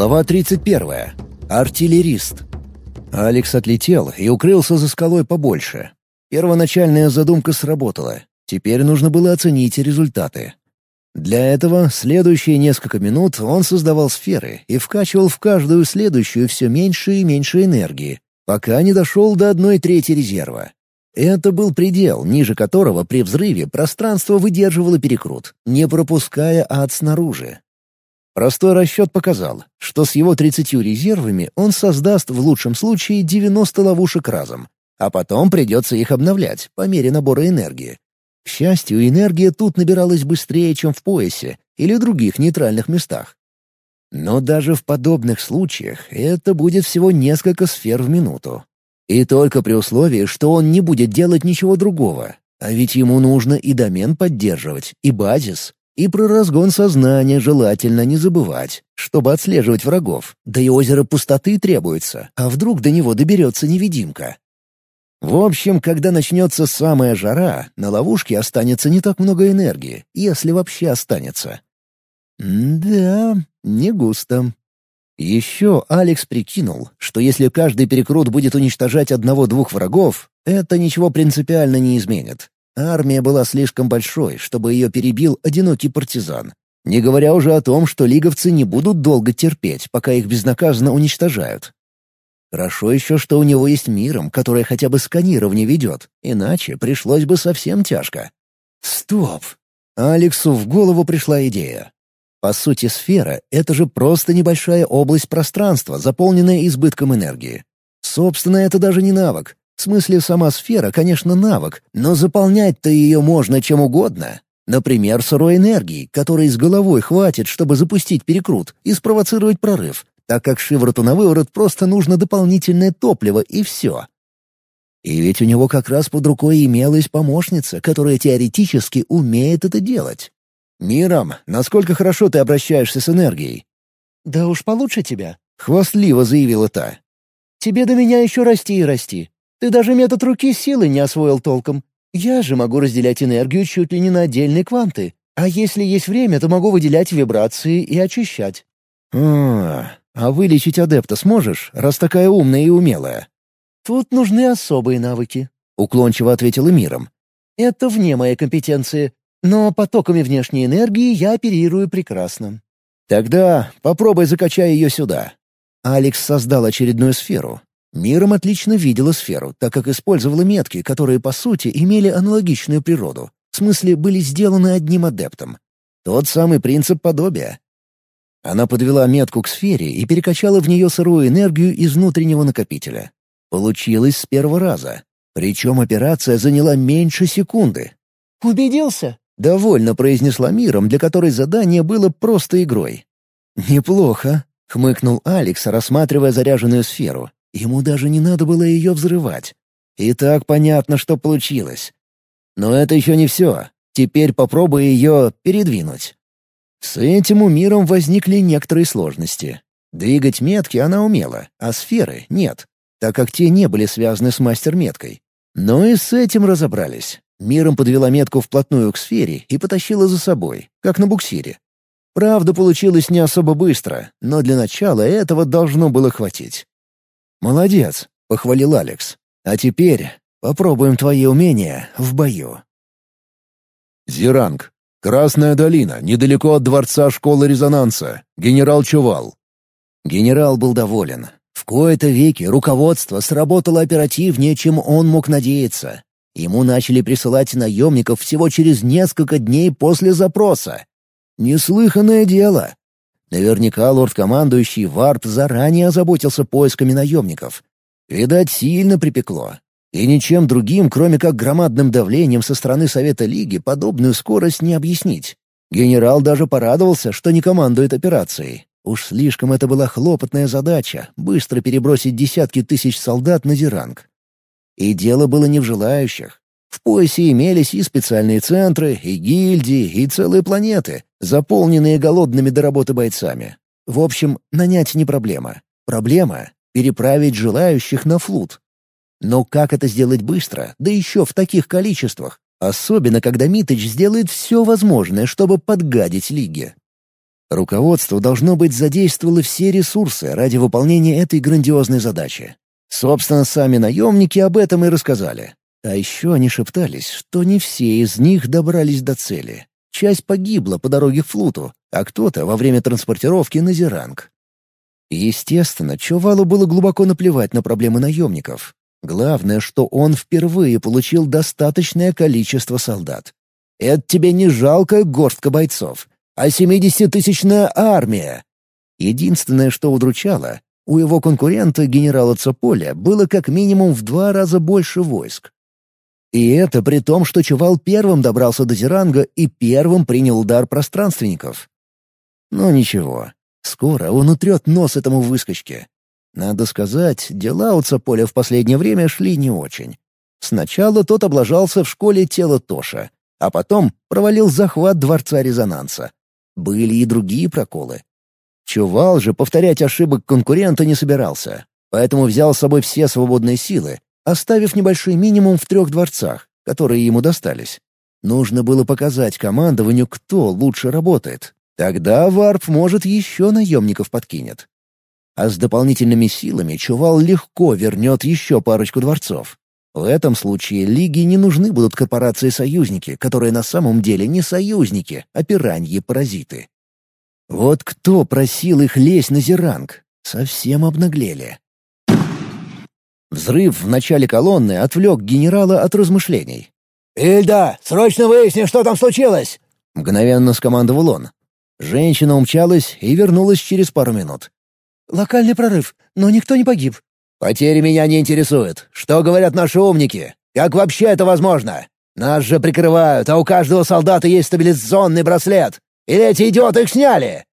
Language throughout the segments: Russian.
Глава 31. Артиллерист. Алекс отлетел и укрылся за скалой побольше. Первоначальная задумка сработала. Теперь нужно было оценить результаты. Для этого следующие несколько минут он создавал сферы и вкачивал в каждую следующую все меньше и меньше энергии, пока не дошел до одной трети резерва. Это был предел, ниже которого при взрыве пространство выдерживало перекрут, не пропуская ад снаружи. Простой расчет показал, что с его 30 резервами он создаст в лучшем случае 90 ловушек разом, а потом придется их обновлять по мере набора энергии. К счастью, энергия тут набиралась быстрее, чем в поясе или других нейтральных местах. Но даже в подобных случаях это будет всего несколько сфер в минуту. И только при условии, что он не будет делать ничего другого. А ведь ему нужно и домен поддерживать, и базис, и про разгон сознания желательно не забывать, чтобы отслеживать врагов. Да и озеро пустоты требуется, а вдруг до него доберется невидимка. В общем, когда начнется самая жара, на ловушке останется не так много энергии, если вообще останется. М да, не густо. Еще Алекс прикинул, что если каждый перекрут будет уничтожать одного-двух врагов, это ничего принципиально не изменит. Армия была слишком большой, чтобы ее перебил одинокий партизан. Не говоря уже о том, что лиговцы не будут долго терпеть, пока их безнаказанно уничтожают. Хорошо еще, что у него есть миром, которое хотя бы сканирование ведет, иначе пришлось бы совсем тяжко. Стоп! Алексу в голову пришла идея. По сути, сфера — это же просто небольшая область пространства, заполненная избытком энергии. Собственно, это даже не навык. В смысле, сама сфера, конечно, навык, но заполнять-то ее можно чем угодно. Например, сырой энергией, которой с головой хватит, чтобы запустить перекрут и спровоцировать прорыв, так как шивороту на выворот просто нужно дополнительное топливо и все. И ведь у него как раз под рукой имелась помощница, которая теоретически умеет это делать. «Миром, насколько хорошо ты обращаешься с энергией?» «Да уж получше тебя», — хвастливо заявила та. «Тебе до меня еще расти и расти. Ты даже метод руки силы не освоил толком. Я же могу разделять энергию чуть ли не на отдельные кванты. А если есть время, то могу выделять вибрации и очищать». «А, а вылечить адепта сможешь, раз такая умная и умелая?» «Тут нужны особые навыки», — уклончиво ответила Миром. «Это вне моей компетенции, но потоками внешней энергии я оперирую прекрасно». «Тогда попробуй закачай ее сюда». Алекс создал очередную сферу, Миром отлично видела сферу, так как использовала метки, которые, по сути, имели аналогичную природу. В смысле, были сделаны одним адептом. Тот самый принцип подобия. Она подвела метку к сфере и перекачала в нее сырую энергию из внутреннего накопителя. Получилось с первого раза. Причем операция заняла меньше секунды. «Убедился?» — довольно произнесла миром, для которой задание было просто игрой. «Неплохо», — хмыкнул Алекс, рассматривая заряженную сферу. Ему даже не надо было ее взрывать. И так понятно, что получилось. Но это еще не все. Теперь попробуй ее передвинуть. С этим у миром возникли некоторые сложности. Двигать метки она умела, а сферы — нет, так как те не были связаны с мастер-меткой. Но и с этим разобрались. Миром подвела метку вплотную к сфере и потащила за собой, как на буксире. Правда, получилось не особо быстро, но для начала этого должно было хватить. «Молодец», — похвалил Алекс. «А теперь попробуем твои умения в бою». Зиранг. Красная долина, недалеко от дворца школы резонанса. Генерал Чувал. Генерал был доволен. В кои-то веки руководство сработало оперативнее, чем он мог надеяться. Ему начали присылать наемников всего через несколько дней после запроса. Неслыханное дело. Наверняка лорд-командующий Варп заранее озаботился поисками наемников. Видать, сильно припекло. И ничем другим, кроме как громадным давлением со стороны Совета Лиги, подобную скорость не объяснить. Генерал даже порадовался, что не командует операцией. Уж слишком это была хлопотная задача — быстро перебросить десятки тысяч солдат на Зеранг. И дело было не в желающих. В поясе имелись и специальные центры, и гильдии, и целые планеты, заполненные голодными до работы бойцами. В общем, нанять не проблема. Проблема — переправить желающих на флут. Но как это сделать быстро, да еще в таких количествах? Особенно, когда Митыч сделает все возможное, чтобы подгадить Лиге. Руководство, должно быть, задействовало все ресурсы ради выполнения этой грандиозной задачи. Собственно, сами наемники об этом и рассказали. А еще они шептались, что не все из них добрались до цели. Часть погибла по дороге к флуту, а кто-то во время транспортировки на Зеранг. Естественно, Чувалу было глубоко наплевать на проблемы наемников. Главное, что он впервые получил достаточное количество солдат. Это тебе не жалкая горстка бойцов, а семидесятитысячная армия. Единственное, что удручало, у его конкурента генерала Цополя было как минимум в два раза больше войск. И это при том, что Чувал первым добрался до Зеранга и первым принял удар пространственников. Но ничего, скоро он утрет нос этому выскочке. Надо сказать, дела у Цополя в последнее время шли не очень. Сначала тот облажался в школе тела Тоша, а потом провалил захват Дворца Резонанса. Были и другие проколы. Чувал же повторять ошибок конкурента не собирался, поэтому взял с собой все свободные силы, оставив небольшой минимум в трех дворцах, которые ему достались. Нужно было показать командованию, кто лучше работает. Тогда Варп, может, еще наемников подкинет. А с дополнительными силами Чувал легко вернет еще парочку дворцов. В этом случае Лиге не нужны будут корпорации-союзники, которые на самом деле не союзники, а пираньи-паразиты. Вот кто просил их лезть на Зеранг? Совсем обнаглели. Взрыв в начале колонны отвлек генерала от размышлений. «Ильда, срочно выясни, что там случилось!» — мгновенно скомандовал он. Женщина умчалась и вернулась через пару минут. «Локальный прорыв, но никто не погиб. «Потери меня не интересуют. Что говорят наши умники? Как вообще это возможно? Нас же прикрывают, а у каждого солдата есть стабилизационный браслет. Или эти идиоты их сняли?»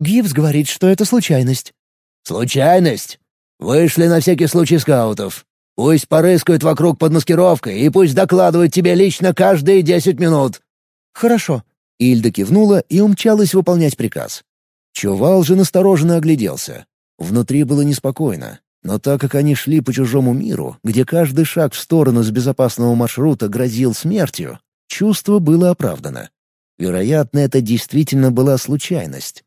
Гибс говорит, что это случайность. «Случайность? Вышли на всякий случай скаутов. Пусть порыскают вокруг под маскировкой и пусть докладывают тебе лично каждые десять минут». «Хорошо». Ильда кивнула и умчалась выполнять приказ. Чувал же настороженно огляделся. Внутри было неспокойно. Но так как они шли по чужому миру, где каждый шаг в сторону с безопасного маршрута грозил смертью, чувство было оправдано. Вероятно, это действительно была случайность.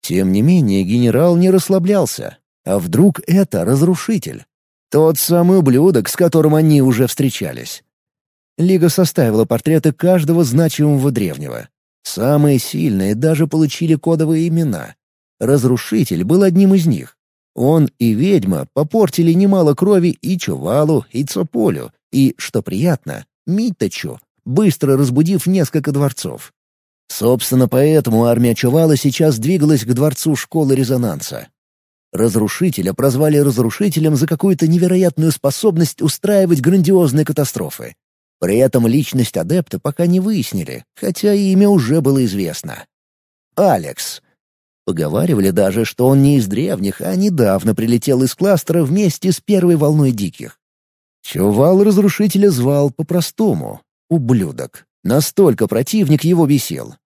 Тем не менее, генерал не расслаблялся. А вдруг это разрушитель? Тот самый ублюдок, с которым они уже встречались. Лига составила портреты каждого значимого древнего. Самые сильные даже получили кодовые имена. Разрушитель был одним из них. Он и ведьма попортили немало крови и Чувалу, и Цополю, и, что приятно, Митачу, быстро разбудив несколько дворцов. Собственно, поэтому армия Чувала сейчас двигалась к дворцу школы резонанса. Разрушителя прозвали разрушителем за какую-то невероятную способность устраивать грандиозные катастрофы. При этом личность адепта пока не выяснили, хотя имя уже было известно. Алекс — Поговаривали даже, что он не из древних, а недавно прилетел из кластера вместе с первой волной диких. Чувал разрушителя звал по-простому — ублюдок. Настолько противник его бесил.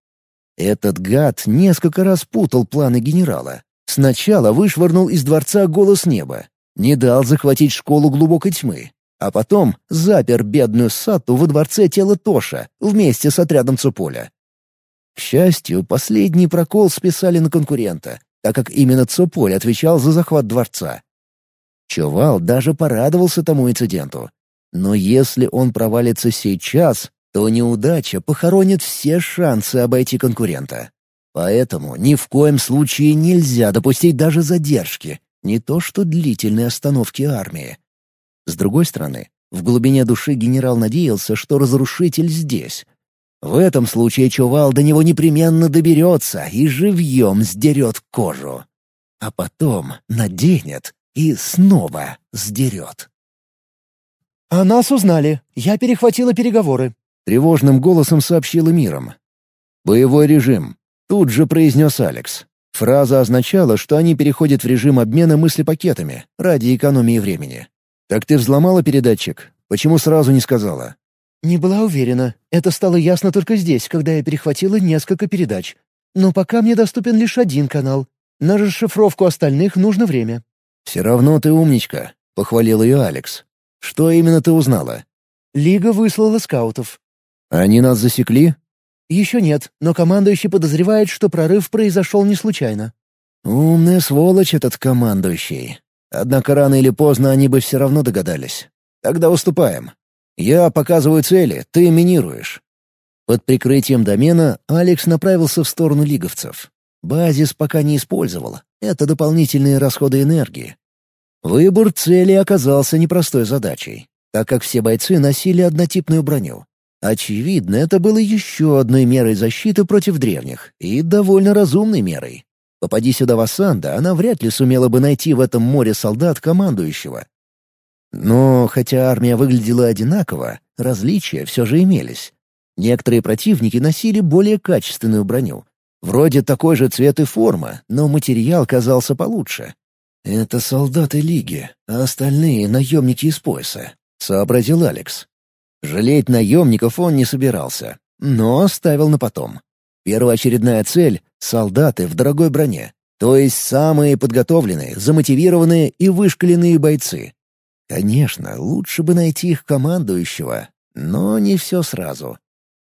Этот гад несколько раз путал планы генерала. Сначала вышвырнул из дворца голос неба, не дал захватить школу глубокой тьмы, а потом запер бедную Сатту во дворце тела Тоша вместе с отрядом Цуполя. К счастью, последний прокол списали на конкурента, так как именно Цополь отвечал за захват дворца. Чувал даже порадовался тому инциденту. Но если он провалится сейчас, то неудача похоронит все шансы обойти конкурента. Поэтому ни в коем случае нельзя допустить даже задержки, не то что длительной остановки армии. С другой стороны, в глубине души генерал надеялся, что разрушитель здесь, в этом случае Чувал до него непременно доберется и живьем сдерет кожу. А потом наденет и снова сдерет. «О нас узнали. Я перехватила переговоры», — тревожным голосом сообщила миром. «Боевой режим», — тут же произнес Алекс. Фраза означала, что они переходят в режим обмена мыслепакетами ради экономии времени. «Так ты взломала передатчик? Почему сразу не сказала?» «Не была уверена. Это стало ясно только здесь, когда я перехватила несколько передач. Но пока мне доступен лишь один канал. На расшифровку остальных нужно время». «Все равно ты умничка», — похвалил ее Алекс. «Что именно ты узнала?» «Лига выслала скаутов». «Они нас засекли?» «Еще нет, но командующий подозревает, что прорыв произошел не случайно». «Умная сволочь этот командующий. Однако рано или поздно они бы все равно догадались. Тогда уступаем. Я показываю цели, ты минируешь». Под прикрытием домена Алекс направился в сторону лиговцев. Базис пока не использовал. Это дополнительные расходы энергии. Выбор цели оказался непростой задачей, так как все бойцы носили однотипную броню. Очевидно, это было еще одной мерой защиты против древних и довольно разумной мерой. Попади сюда Вассанда, она вряд ли сумела бы найти в этом море солдат командующего. Но хотя армия выглядела одинаково, различия все же имелись. Некоторые противники носили более качественную броню. Вроде такой же цвет и форма, но материал казался получше. «Это солдаты Лиги, а остальные — наемники из пояса», — сообразил Алекс. Жалеть наемников он не собирался, но оставил на потом. Первоочередная цель — солдаты в дорогой броне, то есть самые подготовленные, замотивированные и вышкаленные бойцы. Конечно, лучше бы найти их командующего, но не все сразу.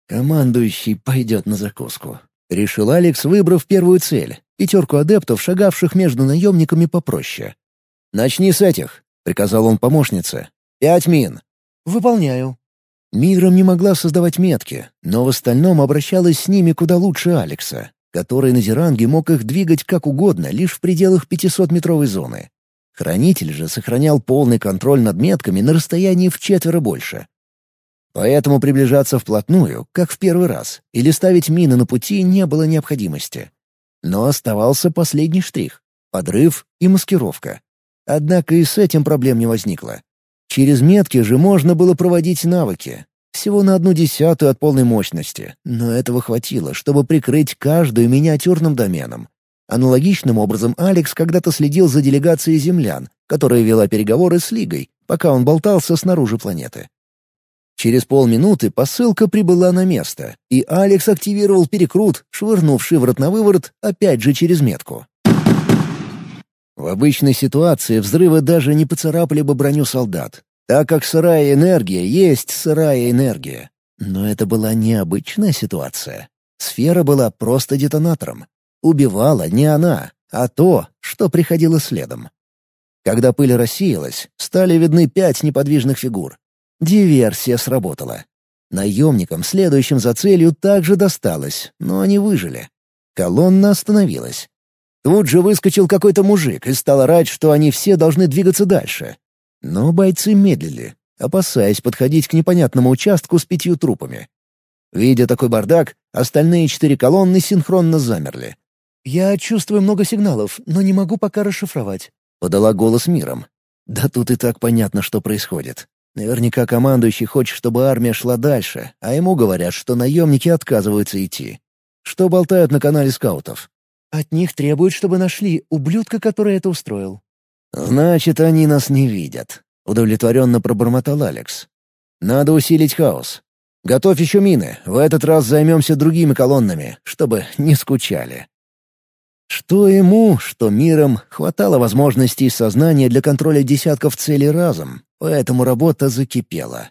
Командующий пойдет на закуску. Решил Алекс, выбрав первую цель — пятерку адептов, шагавших между наемниками попроще. «Начни с этих», — приказал он помощнице. «Пять мин». «Выполняю». Миром не могла создавать метки, но в остальном обращалась с ними куда лучше Алекса, который на Зеранге мог их двигать как угодно лишь в пределах 500-метровой зоны. Хранитель же сохранял полный контроль над метками на расстоянии в четверо больше. Поэтому приближаться вплотную, как в первый раз, или ставить мины на пути не было необходимости. Но оставался последний штрих — подрыв и маскировка. Однако и с этим проблем не возникло. Через метки же можно было проводить навыки. Всего на одну десятую от полной мощности, но этого хватило, чтобы прикрыть каждую миниатюрным доменом. Аналогичным образом Алекс когда-то следил за делегацией землян, которая вела переговоры с Лигой, пока он болтался снаружи планеты. Через полминуты посылка прибыла на место, и Алекс активировал перекрут, швырнув шиворот на выворот, опять же через метку. В обычной ситуации взрывы даже не поцарапали бы броню солдат, так как сырая энергия есть сырая энергия. Но это была необычная ситуация. Сфера была просто детонатором. Убивала не она, а то, что приходило следом. Когда пыль рассеялась, стали видны пять неподвижных фигур. Диверсия сработала. Наемникам, следующим за целью, также досталось, но они выжили. Колонна остановилась. Тут же выскочил какой-то мужик и стал орать, что они все должны двигаться дальше. Но бойцы медлили, опасаясь подходить к непонятному участку с пятью трупами. Видя такой бардак, остальные четыре колонны синхронно замерли. «Я чувствую много сигналов, но не могу пока расшифровать», — подала голос миром. «Да тут и так понятно, что происходит. Наверняка командующий хочет, чтобы армия шла дальше, а ему говорят, что наемники отказываются идти. Что болтают на канале скаутов? От них требуют, чтобы нашли ублюдка, который это устроил. «Значит, они нас не видят», — удовлетворенно пробормотал Алекс. «Надо усилить хаос. Готовь еще мины, в этот раз займемся другими колоннами, чтобы не скучали». Что ему, что миром, хватало возможностей сознания для контроля десятков целей разом, поэтому работа закипела.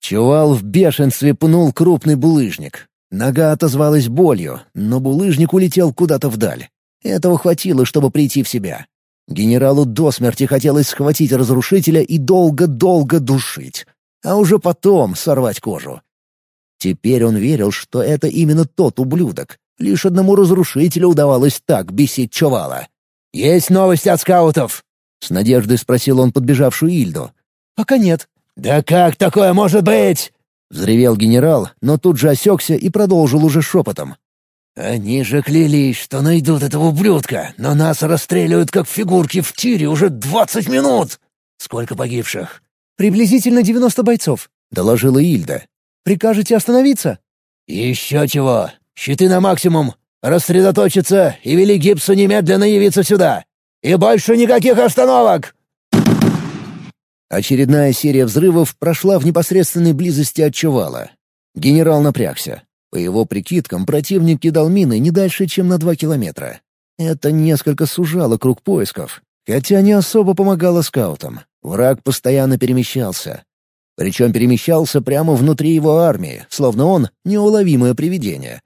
Чувал в бешенстве пнул крупный булыжник. Нога отозвалась болью, но булыжник улетел куда-то вдаль. Этого хватило, чтобы прийти в себя. Генералу до смерти хотелось схватить разрушителя и долго-долго душить, а уже потом сорвать кожу. Теперь он верил, что это именно тот ублюдок. Лишь одному разрушителю удавалось так бесить Чувала. «Есть новости от скаутов?» — с надеждой спросил он подбежавшую Ильду. «Пока нет». «Да как такое может быть?» Взревел генерал, но тут же осекся и продолжил уже шепотом. «Они же клялись, что найдут этого ублюдка, но нас расстреливают как фигурки в тире уже двадцать минут! Сколько погибших?» «Приблизительно девяносто бойцов», — доложила Ильда. «Прикажете остановиться?» «Еще чего! Щиты на максимум! Рассредоточиться и вели гипсу немедленно явиться сюда! И больше никаких остановок!» Очередная серия взрывов прошла в непосредственной близости от Чувала. Генерал напрягся. По его прикидкам, противник кидал мины не дальше, чем на два километра. Это несколько сужало круг поисков, хотя не особо помогало скаутам. Враг постоянно перемещался. Причем перемещался прямо внутри его армии, словно он — неуловимое привидение.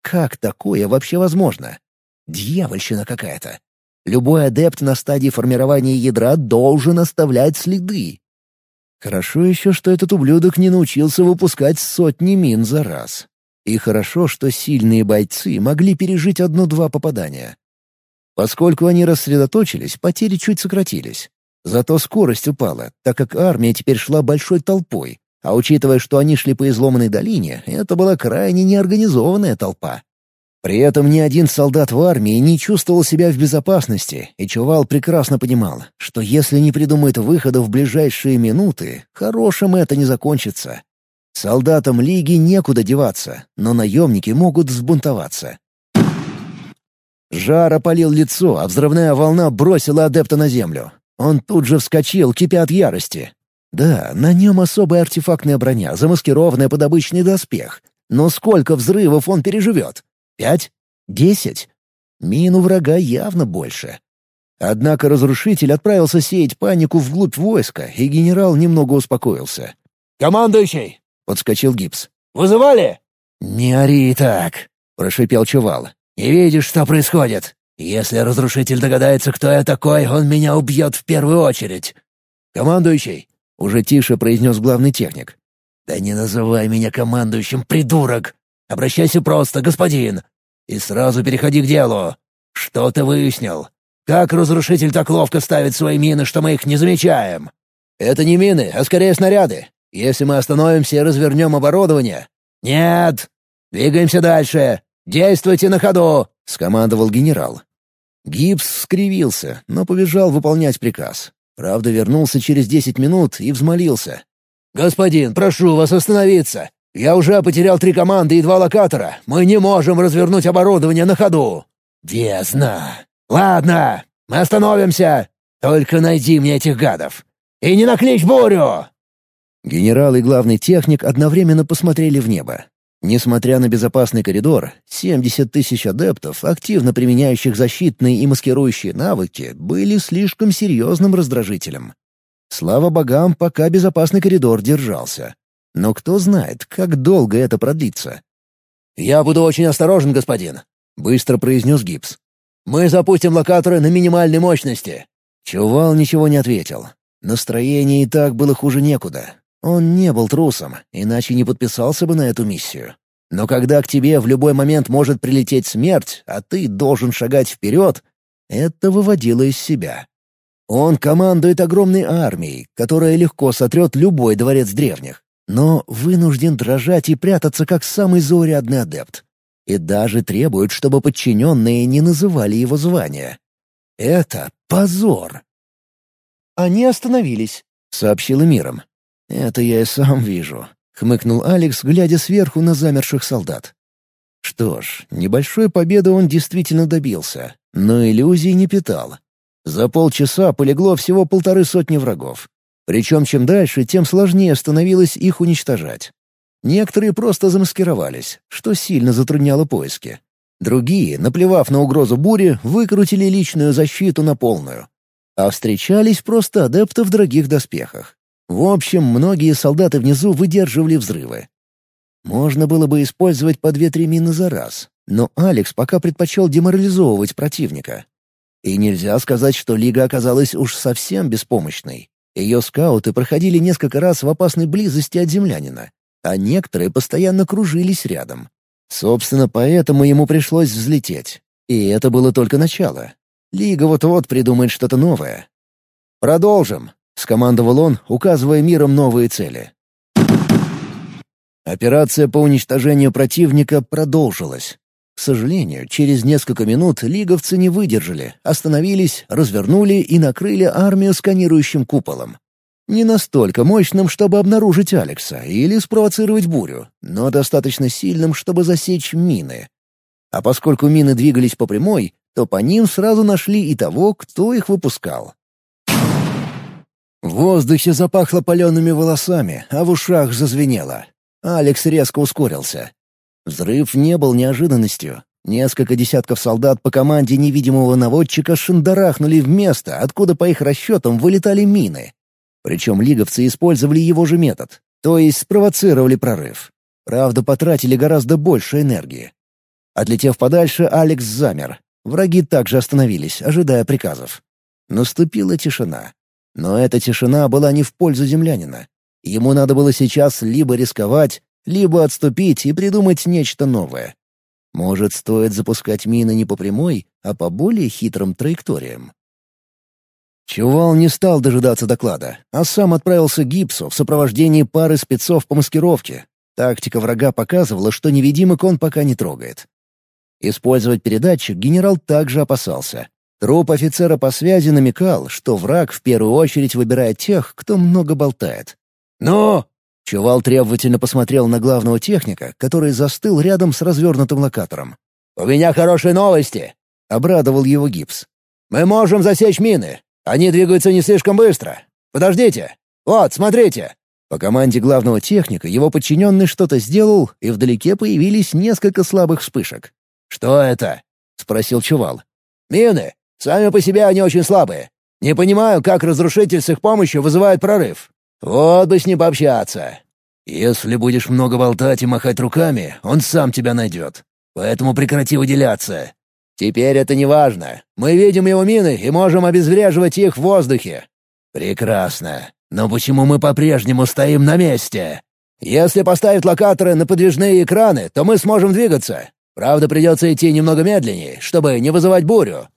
Как такое вообще возможно? Дьявольщина какая-то. Любой адепт на стадии формирования ядра должен оставлять следы. Хорошо еще, что этот ублюдок не научился выпускать сотни мин за раз. И хорошо, что сильные бойцы могли пережить одно-два попадания. Поскольку они рассредоточились, потери чуть сократились. Зато скорость упала, так как армия теперь шла большой толпой, а учитывая, что они шли по изломанной долине, это была крайне неорганизованная толпа. При этом ни один солдат в армии не чувствовал себя в безопасности, и Чувал прекрасно понимал, что если не придумает выхода в ближайшие минуты, хорошим это не закончится. Солдатам Лиги некуда деваться, но наемники могут взбунтоваться. Жар опалил лицо, а взрывная волна бросила адепта на землю. Он тут же вскочил, кипя от ярости. Да, на нем особая артефактная броня, замаскированная под обычный доспех. Но сколько взрывов он переживет? Пять? Десять? Мин у врага явно больше. Однако разрушитель отправился сеять панику вглубь войска, и генерал немного успокоился. «Командующий!» — подскочил Гипс. «Вызывали?» «Не ори так!» — прошипел Чувал. «Не видишь, что происходит? Если разрушитель догадается, кто я такой, он меня убьет в первую очередь». «Командующий!» — уже тише произнес главный техник. «Да не называй меня командующим, придурок! Обращайся просто, господин. И сразу переходи к делу. Что ты выяснил? Как разрушитель так ловко ставит свои мины, что мы их не замечаем? Это не мины, а скорее снаряды. Если мы остановимся и развернем оборудование... Нет! Двигаемся дальше. Действуйте на ходу, — скомандовал генерал. Гипс скривился, но побежал выполнять приказ. Правда, вернулся через десять минут и взмолился. «Господин, прошу вас остановиться. Я уже потерял три команды и два локатора. Мы не можем развернуть оборудование на ходу». «Бездна! Ладно, мы остановимся. Только найди мне этих гадов. И не накличь бурю!» Генерал и главный техник одновременно посмотрели в небо. Несмотря на безопасный коридор, 70 тысяч адептов, активно применяющих защитные и маскирующие навыки, были слишком серьезным раздражителем. Слава богам, пока безопасный коридор держался. Но кто знает, как долго это продлится. «Я буду очень осторожен, господин», — быстро произнес Гипс. «Мы запустим локаторы на минимальной мощности». Чувал ничего не ответил. Настроение и так было хуже некуда. Он не был трусом, иначе не подписался бы на эту миссию. Но когда к тебе в любой момент может прилететь смерть, а ты должен шагать вперед, это выводило из себя. Он командует огромной армией, которая легко сотрет любой дворец древних но вынужден дрожать и прятаться как самый заурядный адепт. И даже требует, чтобы подчиненные не называли его звания. Это позор. «Они остановились», — сообщила миром. «Это я и сам вижу», — хмыкнул Алекс, глядя сверху на замерших солдат. Что ж, небольшой победы он действительно добился, но иллюзий не питал. За полчаса полегло всего полторы сотни врагов. Причем чем дальше, тем сложнее становилось их уничтожать. Некоторые просто замаскировались, что сильно затрудняло поиски. Другие, наплевав на угрозу бури, выкрутили личную защиту на полную. А встречались просто адепты в дорогих доспехах. В общем, многие солдаты внизу выдерживали взрывы. Можно было бы использовать по две-три мины за раз, но Алекс пока предпочел деморализовывать противника. И нельзя сказать, что Лига оказалась уж совсем беспомощной. Ее скауты проходили несколько раз в опасной близости от землянина, а некоторые постоянно кружились рядом. Собственно, поэтому ему пришлось взлететь. И это было только начало. Лига вот-вот придумает что-то новое. «Продолжим», — скомандовал он, указывая миром новые цели. Операция по уничтожению противника продолжилась. Сожалению, через несколько минут лиговцы не выдержали, остановились, развернули и накрыли армию сканирующим куполом. Не настолько мощным, чтобы обнаружить Алекса или спровоцировать бурю, но достаточно сильным, чтобы засечь мины. А поскольку мины двигались по прямой, то по ним сразу нашли и того, кто их выпускал. В воздухе запахло палеными волосами, а в ушах зазвенело. Алекс резко ускорился. Взрыв не был неожиданностью. Несколько десятков солдат по команде невидимого наводчика шандарахнули в место, откуда, по их расчетам, вылетали мины. Причем лиговцы использовали его же метод, то есть спровоцировали прорыв. Правда, потратили гораздо больше энергии. Отлетев подальше, Алекс замер. Враги также остановились, ожидая приказов. Наступила тишина. Но эта тишина была не в пользу землянина. Ему надо было сейчас либо рисковать, либо отступить и придумать нечто новое. Может, стоит запускать мины не по прямой, а по более хитрым траекториям. Чувал не стал дожидаться доклада, а сам отправился к гипсу в сопровождении пары спецов по маскировке. Тактика врага показывала, что невидимок он пока не трогает. Использовать передатчик генерал также опасался. Труп офицера по связи намекал, что враг в первую очередь выбирает тех, кто много болтает. «Ну?» Чувал требовательно посмотрел на главного техника, который застыл рядом с развернутым локатором. «У меня хорошие новости!» — обрадовал его гипс. «Мы можем засечь мины. Они двигаются не слишком быстро. Подождите! Вот, смотрите!» По команде главного техника его подчиненный что-то сделал, и вдалеке появились несколько слабых вспышек. «Что это?» — спросил Чувал. «Мины. Сами по себе они очень слабые. Не понимаю, как разрушитель с их помощью вызывает прорыв. Вот бы с ним пообщаться. Если будешь много болтать и махать руками, он сам тебя найдет. Поэтому прекрати выделяться. Теперь это не важно. Мы видим его мины и можем обезвреживать их в воздухе. Прекрасно. Но почему мы по-прежнему стоим на месте? Если поставить локаторы на подвижные экраны, то мы сможем двигаться. Правда, придется идти немного медленнее, чтобы не вызывать бурю.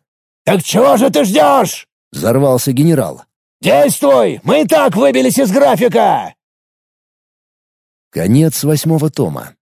«Так чего же ты ждешь?» — взорвался генерал. «Действуй! Мы и так выбились из графика!» Конец восьмого тома.